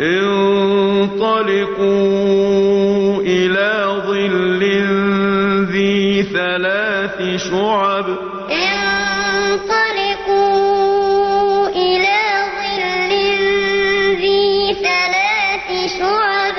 انطَلِقُوا إِلَىٰ ظِلٍّ ذِي ثَلَاثِ شُعَبٍ. انطَلِقُوا إِلَىٰ ظِلٍّ ذِي ثَلَاثِ شُعَبٍ.